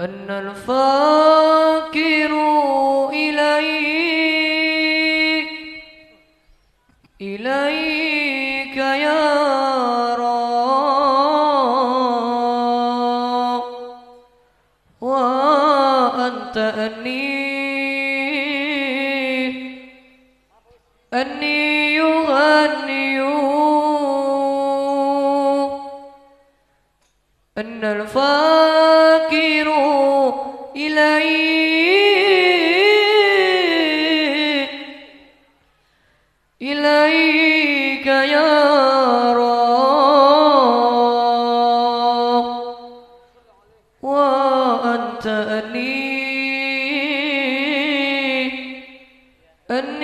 أن الفاكر إليك إليك يا رب. وأنت أني أني أن الفاكر إليه إليك يا رب وأنت أني أن